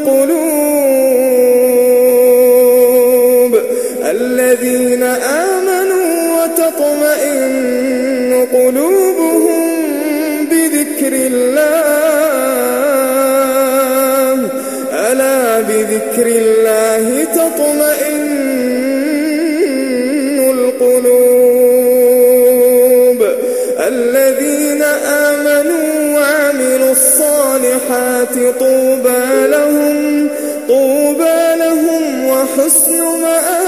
القلوب. الذين آمنوا وتطمئن قلوبهم بذكر الله. ألا بذكر الله تطمئن القلوب. الذين آمنوا وعملوا الصالحات طوبى وحسن مآب